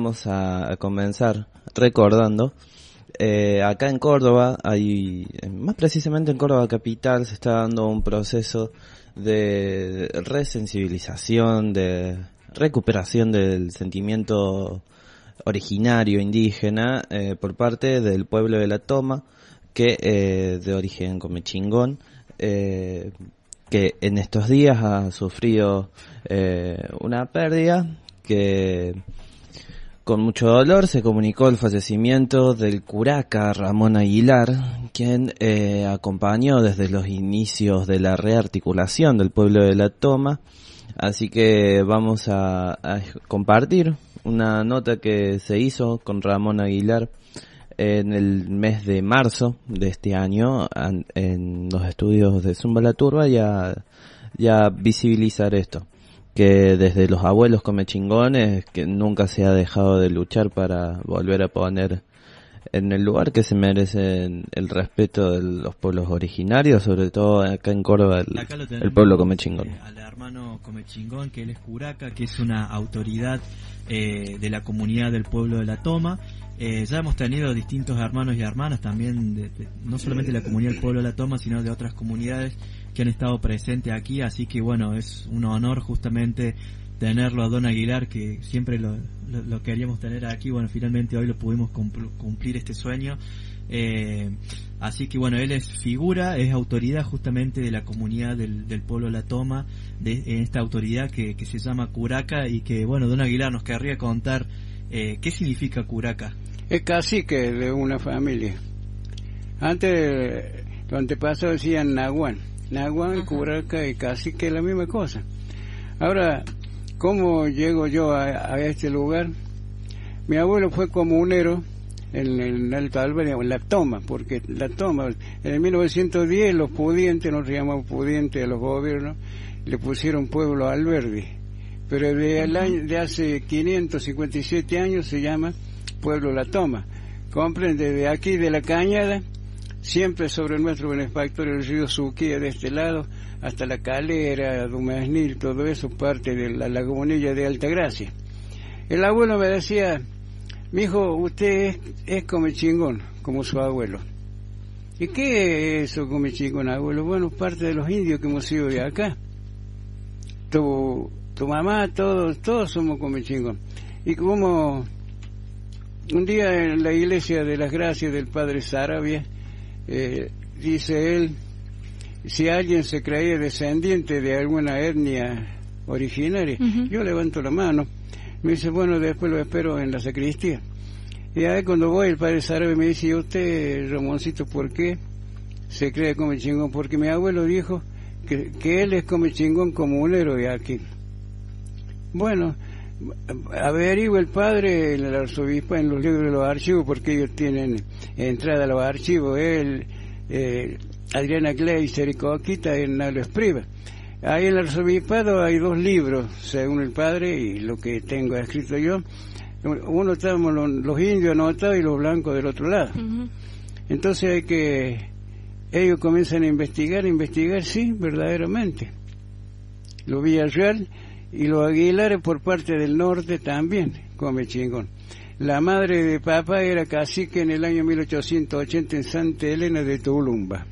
Vamos a, comenzar recordando. Eh, acá en Córdoba, hay, más precisamente en Córdoba Capital, se está dando un proceso de resensibilización, de recuperación del sentimiento originario indígena eh, por parte del pueblo de la Toma, que eh, de origen comechingón, eh, que en estos días ha sufrido una pérdida que con mucho dolor se comunicó el fallecimiento del curaca Ramón Aguilar, quien eh, acompañó desde los inicios de la rearticulación del pueblo de la Toma. Así que vamos a, compartir una nota que se hizo con Ramón Aguilar en el mes de marzo de este año en los estudios de Zumba La Turba ya, ya visibilizar esto que desde los abuelos come chingones, que nunca se ha dejado de luchar para volver a poner en el lugar que se merece el respeto de los pueblos originarios, sobre todo acá en Córdoba, el, pueblo come chingón. Eh, al hermano come chingón, que él es Curaca, que es una autoridad eh, de la comunidad del pueblo de la Toma. Eh, ya hemos tenido distintos hermanos y hermanas también, no solamente de la comunidad del pueblo de la Toma, sino de otras comunidades que han estado presentes aquí, así que bueno, es un honor justamente tenerlo a Don Aguilar, que siempre lo, queríamos tener aquí, bueno, finalmente hoy lo pudimos cumplir este sueño. Eh, así que bueno, él es figura, es autoridad justamente de la comunidad del, pueblo La Toma, de, esta autoridad que, se llama Curaca y que bueno, Don Aguilar nos querría contar eh, qué significa Curaca. Es cacique de una familia. Antes, los antepasados decían Nahuán Nahuán, Curaca y casi que la misma cosa. Ahora, ¿cómo llego yo a, este lugar? Mi abuelo fue comunero en, el Alto en la toma, porque la toma, en el 1910 los pudientes, nos llamamos pudientes a los gobiernos, le pusieron pueblo al verde. Pero de, el año, de hace 557 años se llama pueblo La Toma. Comprende, de aquí de la cañada siempre sobre nuestro benefactor el río Suquía de este lado hasta la calera, Dumesnil, todo eso parte de la lagunilla de Altagracia. El abuelo me decía, mi hijo, usted es, come chingón, como su abuelo. ¿Y qué es eso come chingón, abuelo? Bueno, parte de los indios que hemos sido de acá. Tu, tu mamá, todos, todos somos come chingón. Y como un día en la iglesia de las gracias del padre Sarabia, eh, dice él, si alguien se cree descendiente de alguna etnia originaria, yo levanto la mano. Me dice, bueno, después lo espero en la sacristía. Y ahí cuando voy, el padre Sarabe me dice, ¿y usted, Ramoncito, por qué se cree como chingón? Porque mi abuelo dijo que, que él es como chingón como un héroe aquí. Bueno, averigua el padre en el arzobispo, en los libros de los archivos, porque ellos tienen entrada a los archivos, él, eh, Adriana Gleiser y Coquita en los Priva. Ahí en el arzobispado hay dos libros, según el padre, y lo que tengo escrito yo. Uno estamos los, indios anotados y los blancos del otro lado. Entonces hay que, ellos comienzan a investigar, investigar, sí, verdaderamente. Lo Villarreal y los Aguilares por parte del norte también, come chingón. La madre de papá era cacique en el año 1880 en Santa Elena de Tulumba.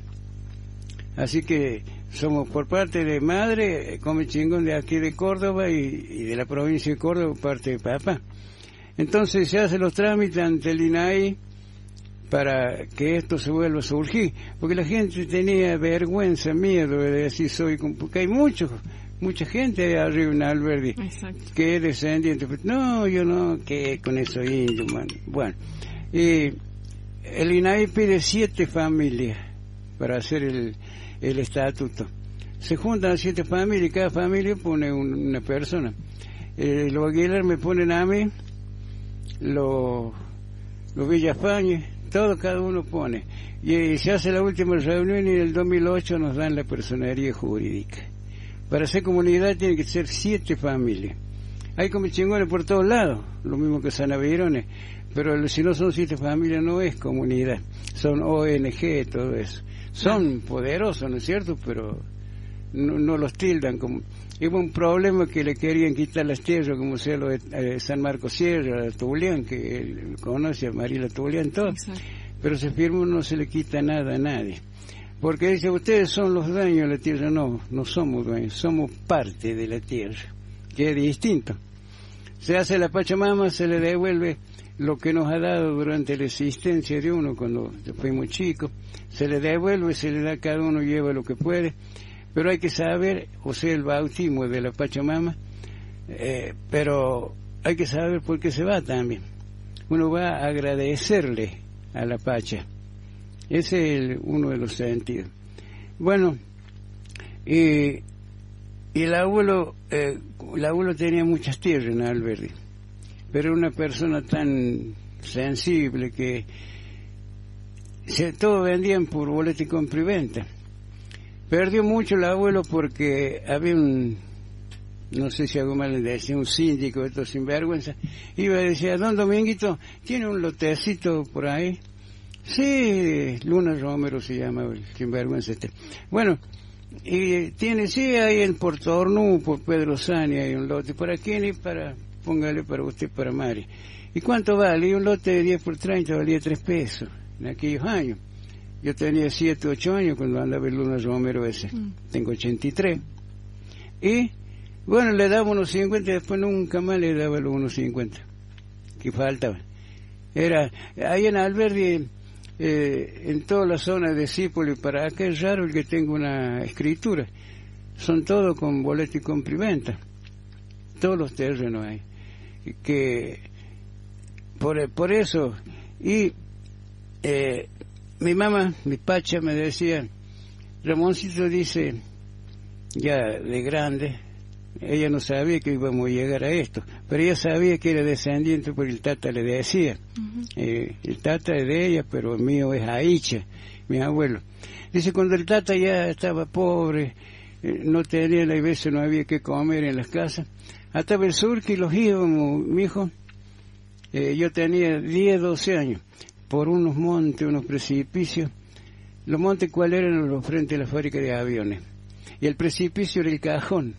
Así que somos por parte de madre, come chingón de aquí de Córdoba y, de la provincia de Córdoba por parte de papá. Entonces se hacen los trámites ante el INAI para que esto se vuelva a surgir, porque la gente tenía vergüenza, miedo de decir soy, porque hay muchos mucha gente arriba en Alberdi que es descendiente. No, yo no, que con eso indio, man. Bueno, y el INAI pide siete familias para hacer el, el estatuto. Se juntan siete familias y cada familia pone una persona. Eh, los Aguilar me ponen a mí, los, los Villafañe, todo cada uno pone. Y se hace la última reunión y en el 2008 nos dan la personería jurídica. Para ser comunidad tiene que ser siete familias. Hay como chingones por todos lados, lo mismo que Sanavirones, pero si no son siete familias no es comunidad, son ONG, todo eso. Son poderosos, ¿no es cierto? Pero no, los tildan como... Hubo un problema que le querían quitar las tierras, como sea lo de eh, San Marcos Sierra, Tulián, que él conoce a Marila Tulián, todo. Pero se firmó, no se le quita nada a nadie. Porque dice, ustedes son los dueños de la tierra. No, no somos dueños, somos parte de la tierra, que es distinto. Se hace la Pachamama, se le devuelve lo que nos ha dado durante la existencia de uno cuando fuimos chicos, se le devuelve, se le da cada uno, lleva lo que puede, pero hay que saber, o sea, el bautismo de la Pachamama, eh, pero hay que saber por qué se va también. Uno va a agradecerle a la Pacha. Ese es uno de los sentidos. Bueno, y, y el abuelo, eh, el abuelo tenía muchas tierras en Alberdi pero una persona tan sensible que se, todo vendían por boleto y compra venta. Perdió mucho el abuelo porque había un, no sé si algo mal le decía, un síndico de estos sinvergüenza, iba y decía, don Dominguito, ¿tiene un lotecito por ahí? Sí, Luna Romero se llama el sinvergüenza este. Bueno, y tiene, sí, ahí en Portornú, por Pedro Sani, hay un lote, por aquí ni para póngale para usted, para Mari. ¿Y cuánto vale? un lote de 10 por 30 valía 3 pesos en aquellos años. Yo tenía 7, 8 años cuando andaba el Luna Romero ese. Mm. Tengo 83. Y, bueno, le daba unos 50, después nunca más le daba los unos 50 que faltaba. Era, ahí en Alberdi, eh, en toda la zona de Cípoli, para acá es raro el que tenga una escritura. Son todos con boleto y comprimenta. Todos los terrenos hay que por, por eso, y eh, mi mamá, mi pacha me decía, Ramoncito dice, ya de grande, ella no sabía que íbamos a llegar a esto, pero ella sabía que era descendiente porque el tata le decía, eh, el tata es de ella, pero el mío es Aicha, mi abuelo. Dice, cuando el tata ya estaba pobre, eh, no tenía la veces no había que comer en las casas, hasta el sur que los íbamos, mi hijo, eh, yo tenía 10, 12 años, por unos montes, unos precipicios. Los montes, ¿cuáles eran? Los frente a la fábrica de aviones. Y el precipicio era el cajón.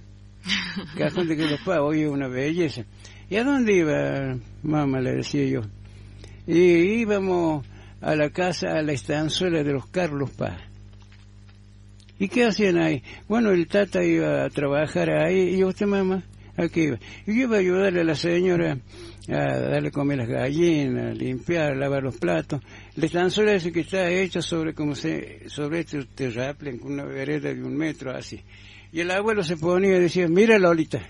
Cajón de que los pagos, hoy es una belleza. ¿Y a dónde iba, mamá? Le decía yo. Y íbamos a la casa, a la estanzuela de los Carlos Paz. ¿Y qué hacían ahí? Bueno, el tata iba a trabajar ahí, y usted, mamá, aquí iba. Y yo iba a ayudarle a la señora a darle comer las gallinas, a limpiar, a lavar los platos. La estanzuela ese que está hecha sobre como se, sobre este terraplén con una vereda de un metro así. Y el abuelo se ponía y decía, mira Lolita,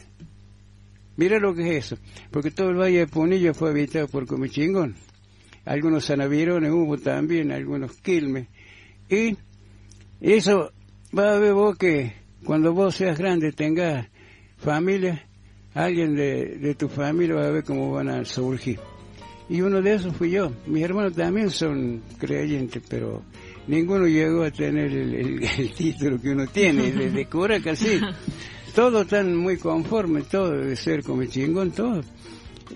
mira lo que es eso. Porque todo el Valle de Punilla fue habitado por Comichingón. Algunos sanavirones hubo también, algunos quilmes. Y eso va a ver vos que cuando vos seas grande tengas familia, alguien de, tu familia va a ver cómo van a surgir. Y uno de esos fui yo. Mis hermanos también son creyentes, pero ninguno llegó a tener el, título que uno tiene, de, cura casi. Todos están muy conformes, todo de ser como chingón, todo.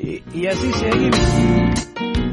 Y, y así seguimos.